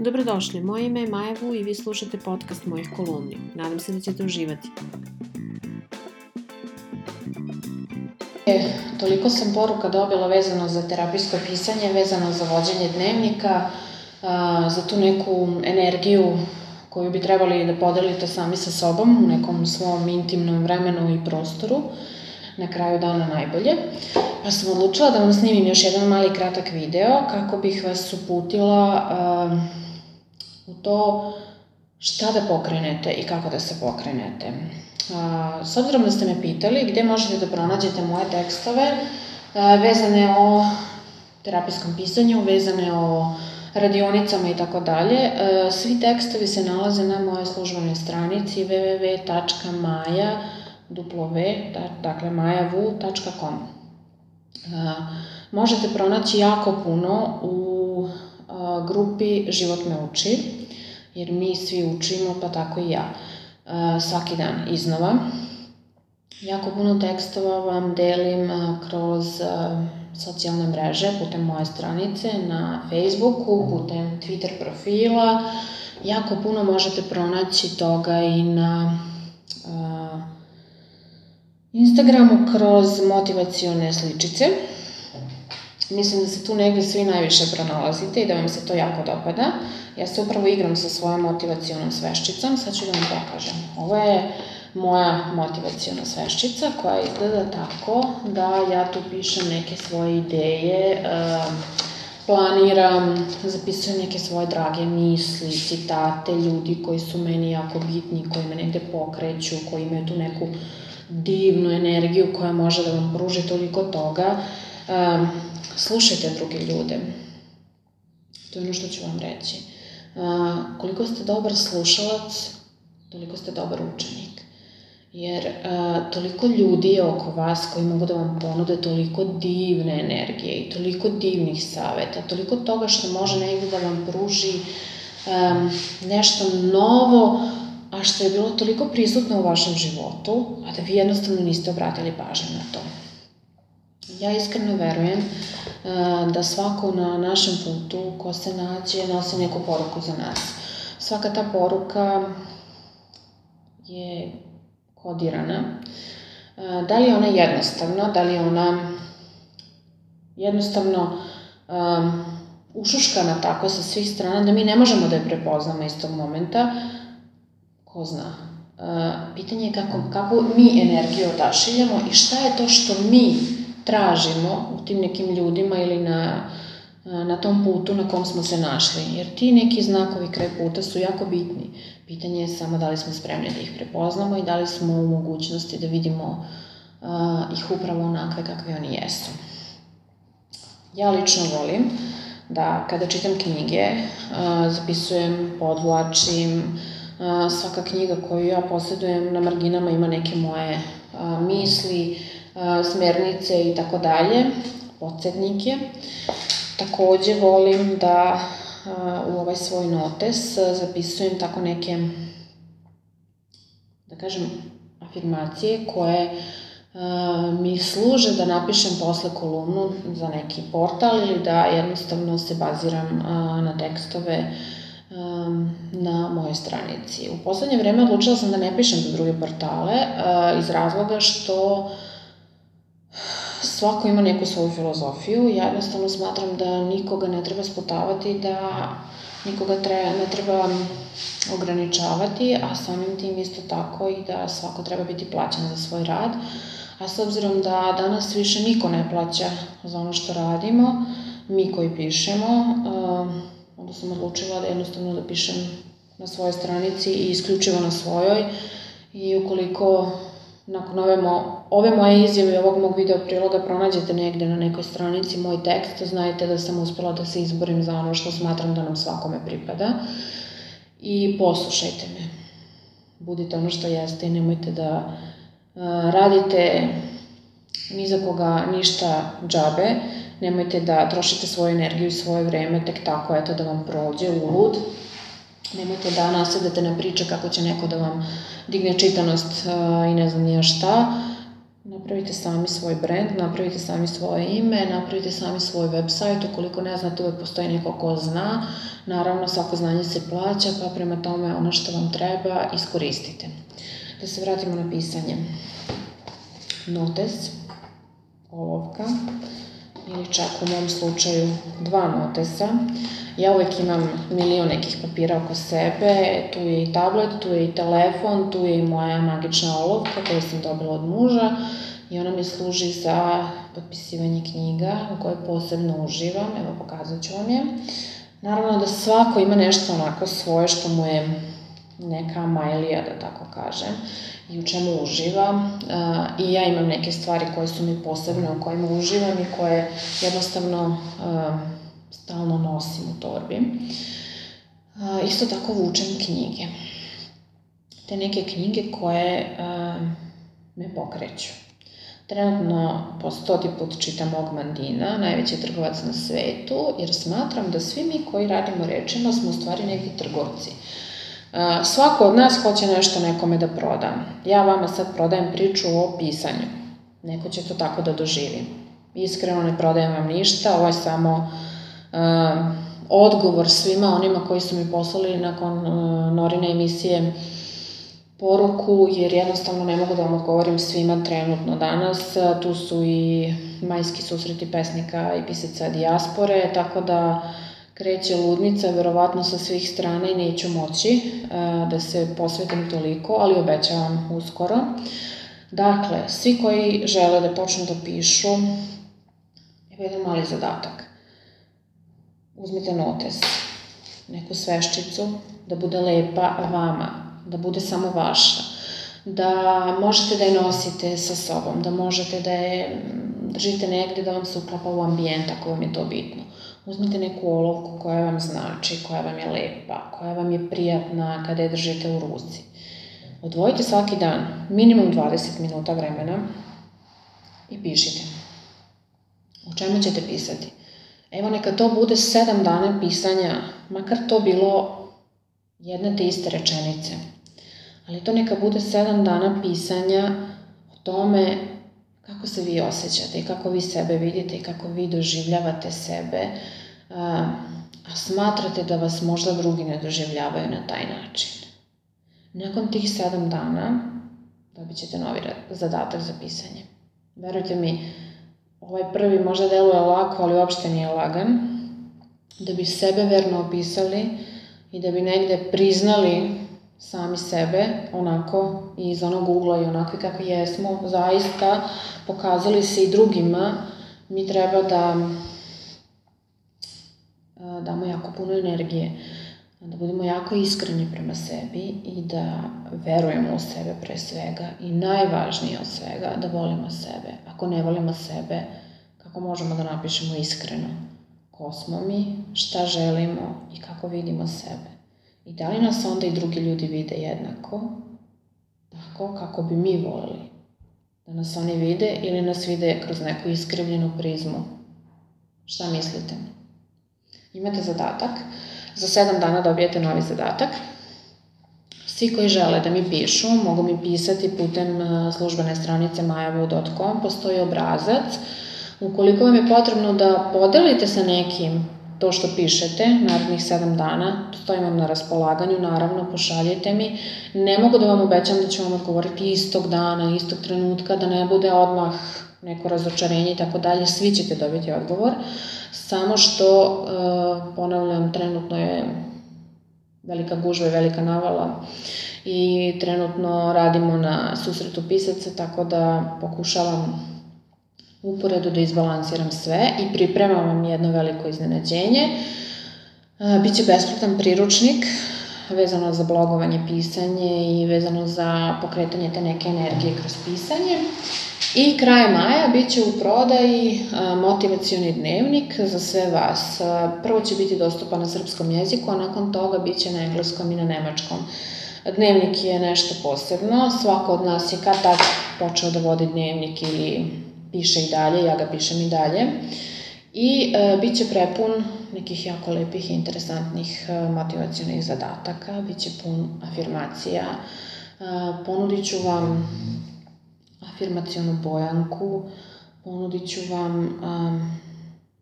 Dobrodošli, moje ime je Maja Vu i vi slušate podcast mojih kolumni. Nadam se da ćete uživati. Toliko sam poruka dobila vezano za terapijsko pisanje, vezano za vođenje dnevnika, za tu neku energiju koju bi trebali da podelite sami sa sobom u nekom svom intimnom vremenu i prostoru na kraju dana najbolje. Pa sam odlučila da vam snimim još jedan mali kratak video kako bih vas uputila uh, u to šta da pokrenete i kako da se pokrenete. Uh, s obzirom da ste me pitali gde možete da pronađete moje tekstove uh, vezane o terapijskom pisanju, vezane o radionicama i tako dalje. Svi tekstovi se nalaze na mojoj službenoj stranici www.maja.com w, da, dakle majavu.com. Možete pronaći jako puno u grupi Život me uči, jer mi svi učimo, pa tako i ja, svaki dan iznova. Jako puno tekstova vam delim kroz socijalne mreže, putem moje stranice, na Facebooku, putem Twitter profila. Jako puno možete pronaći toga i na Instagramu kroz motivacione sličice. Mislim da se tu negde svi najviše pronalazite i da vam se to jako dopada. Ja se upravo igram sa svojom motivacionom sveščicom, sad ću da vam pokažem. Ovo je moja motivaciona sveščica koja izgleda tako da ja tu pišem neke svoje ideje, planiram, zapisujem neke svoje drage misli, citate, ljudi koji su meni jako bitni, koji me negde pokreću, koji imaju tu neku divnu energiju koja može da vam pruži toliko toga. Slušajte druge ljude. To je ono što ću vam reći. Koliko ste dobar slušalac, toliko ste dobar učenik. Jer uh, toliko ljudi je oko vas koji mogu da vam ponude toliko divne energije i toliko divnih saveta, toliko toga što može negde da vam pruži um, nešto novo a što je bilo toliko prisutno u vašem životu, a da vi jednostavno niste obratili pažnju na to. Ja iskreno verujem uh, da svako na našem putu ko se nađe nosi neku poruku za nas. Svaka ta poruka je kodirana. Da li je ona jednostavna, da li je ona jednostavno um, ušuškana tako sa svih strana da mi ne možemo da je prepoznamo istog momenta, ko zna. Uh, pitanje je kako, kako mi energiju odašiljamo i šta je to što mi tražimo u tim nekim ljudima ili na, na tom putu na kom smo se našli. Jer ti neki znakovi kraj puta su jako bitni. Pitanje je samo da li smo spremni da ih prepoznamo i da li smo u mogućnosti da vidimo uh, ih upravo onakve kakve oni jesu. Ja lično volim da kada čitam knjige, uh, zapisujem, podvlačim, svaka knjiga koju ja posjedujem na marginama ima neke moje misli, smernice i tako dalje, podsjetnike. Takođe volim da u ovaj svoj notes zapisujem tako neke, da kažem, afirmacije koje mi služe da napišem posle kolumnu za neki portal ili da jednostavno se baziram na tekstove na mojoj stranici. U poslednje vreme odlučila sam da ne pišem za druge portale iz razloga što svako ima neku svoju filozofiju. Ja jednostavno smatram da nikoga ne treba spotavati, da nikoga treba, ne treba ograničavati, a samim tim isto tako i da svako treba biti plaćen za svoj rad. A s obzirom da danas više niko ne plaća za ono što radimo, mi koji pišemo, uh, onda sam odlučila da jednostavno da pišem na svojoj stranici i isključivo na svojoj i ukoliko nakon ove, mo, ove moje izjave i ovog mog video priloga pronađete negde na nekoj stranici moj tekst, znajte da sam uspela da se izborim za ono što smatram da nam svakome pripada i poslušajte me. Budite ono što jeste i nemojte da uh, radite ni za koga ništa džabe, nemojte da trošite svoju energiju i svoje vreme tek tako, eto, da vam prođe u lud. Nemojte da nasedete na priče kako će neko da vam digne čitanost i ne znam nija šta. napravite sami svoj brand, napravite sami svoje ime, napravite sami svoj website, ukoliko ne znate uvek postoji neko ko zna, naravno svako znanje se plaća, pa prema tome ono što vam treba iskoristite. Da se vratimo na pisanje. Notes, olovka, ili čak u mom slučaju dva notesa. Ja uvek imam milion nekih papira oko sebe, tu je i tablet, tu je i telefon, tu je i moja magična olovka koju sam dobila od muža i ona mi služi za potpisivanje knjiga u kojoj posebno uživam, evo pokazat ću vam je. Naravno da svako ima nešto onako svoje što mu je neka majlija, da tako kažem, i u čemu uživam. I ja imam neke stvari koje su mi posebne, u kojima uživam i koje jednostavno stalno nosim u torbi. Isto tako vučem knjige. Te neke knjige koje me pokreću. Trenutno po stoti put čitam Ogmandina, najveći trgovac na svetu, jer smatram da svi mi koji radimo rečima smo u stvari neki trgovci. Svako od nas hoće nešto nekome da proda. Ja vama sad prodajem priču o pisanju. Neko će to tako da doživi. Iskreno ne prodajem vam ništa, ovo je samo odgovor svima onima koji su mi poslali nakon uh, Norine emisije poruku, jer jednostavno ne mogu da vam odgovorim svima trenutno danas. Tu su i majski susreti pesnika i pisaca dijaspore, tako da kreće ludnica, verovatno sa svih strana i neću moći da se posvetim toliko, ali obećavam uskoro. Dakle, svi koji žele da počnu da pišu, evo jedan mali zadatak. Uzmite notes, neku sveščicu, da bude lepa vama, da bude samo vaša, da možete da je nosite sa sobom, da možete da je držite negde da vam se uklapa u ambijent ako vam je to bitno. Uzmite neku olovku koja vam znači, koja vam je lepa, koja vam je prijatna kada je držite u ruci. Odvojite svaki dan minimum 20 minuta vremena i pišite. O čemu ćete pisati? Evo neka to bude 7 dana pisanja, makar to bilo jedne te iste rečenice. Ali to neka bude 7 dana pisanja o tome kako se vi osjećate i kako vi sebe vidite i kako vi doživljavate sebe, a smatrate da vas možda drugi ne doživljavaju na taj način. Nakon tih sedam dana dobit ćete novi zadatak za pisanje. Verujte mi, ovaj prvi možda deluje lako, ali uopšte nije lagan. Da bi sebe verno opisali i da bi negde priznali sami sebe, onako iz onog ugla i onako kako jesmo, zaista pokazali se i drugima, mi treba da damo jako puno energije, da budemo jako iskreni prema sebi i da verujemo u sebe pre svega i najvažnije od svega da volimo sebe. Ako ne volimo sebe, kako možemo da napišemo iskreno ko smo mi, šta želimo i kako vidimo sebe. I da li nas onda i drugi ljudi vide jednako, tako kako bi mi volili da nas oni vide ili nas vide kroz neku iskrivljenu prizmu. Šta mislite? Imate zadatak, za 7 dana dobijete novi zadatak. Svi koji žele da mi pišu, mogu mi pisati putem e, službene stranice majavu.com, postoji obrazac. Ukoliko vam je potrebno da podelite sa nekim to što pišete, narednih 7 dana, stojim vam na raspolaganju, naravno, pošaljite mi. Ne mogu da vam obećam da ću vam odgovoriti istog dana, istog trenutka, da ne bude odmah neko razočarenje i tako dalje, svi ćete dobiti odgovor. Samo što, e, ponavljam, trenutno je velika gužva i velika navala i trenutno radimo na susretu pisaca, tako da pokušavam uporedu da izbalansiram sve i pripremam vam jedno veliko iznenađenje. E, biće besplatan priručnik vezano za blogovanje, pisanje i vezano za pokretanje te neke energije kroz pisanje. I kraje maja bit će u prodaji motivacioni dnevnik za sve vas. Prvo će biti dostupan na srpskom jeziku, a nakon toga bit će na engleskom i na nemačkom. Dnevnik je nešto posebno, svako od nas je kad tad počeo da vodi dnevnik ili piše i dalje, ja ga pišem i dalje. I e, bit će prepun nekih jako lepih i interesantnih e, motivacijonih zadataka, bit će pun afirmacija. E, ponudit ću vam afirmacijonu bojanku, ponudit ću vam,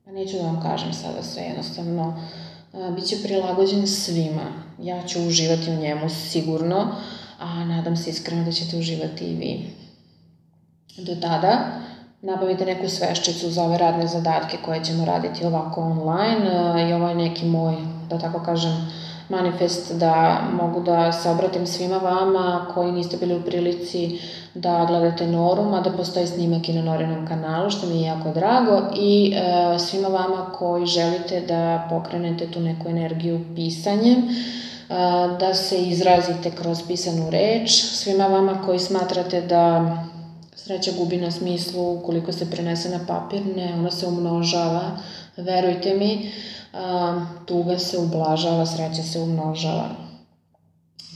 pa neću da vam kažem sada sve, jednostavno, uh, bit će prilagođen svima. Ja ću uživati u njemu sigurno, a nadam se iskreno da ćete uživati i vi. Do tada, nabavite neku sveščicu za ove radne zadatke koje ćemo raditi ovako online i ovo je neki moj, da tako kažem, manifest da mogu da se obratim svima vama koji niste bili u prilici da gledate Norum, a da postoji snimak i na Norinom kanalu, što mi je jako drago, i e, svima vama koji želite da pokrenete tu neku energiju pisanjem, e, da se izrazite kroz pisanu reč, svima vama koji smatrate da sreća gubi na smislu ukoliko se prenese na papir, ne, ona se umnožava, verujte mi, tuga se ublažava, sreća se umnožava.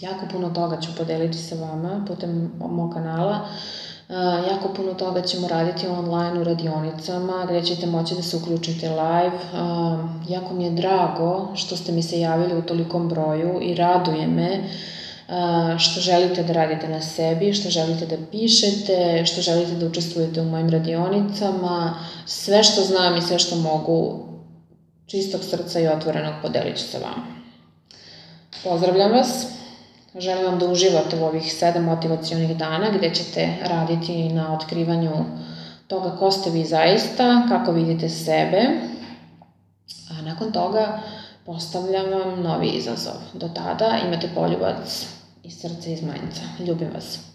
Jako puno toga ću podeliti sa vama putem mog kanala. jako puno toga ćemo raditi online u radionicama gde ćete moći da se uključite live. jako mi je drago što ste mi se javili u tolikom broju i raduje me što želite da radite na sebi, što želite da pišete, što želite da učestvujete u mojim radionicama. Sve što znam i sve što mogu čistog srca i otvorenog podelit ću sa vama. Pozdravljam vas. Želim vam da uživate u ovih sedam motivacijonih dana gde ćete raditi na otkrivanju toga ko ste vi zaista, kako vidite sebe, a nakon toga postavljam vam novi izazov. Do tada imate poljubac iz srca iz majnca. Ljubim vas.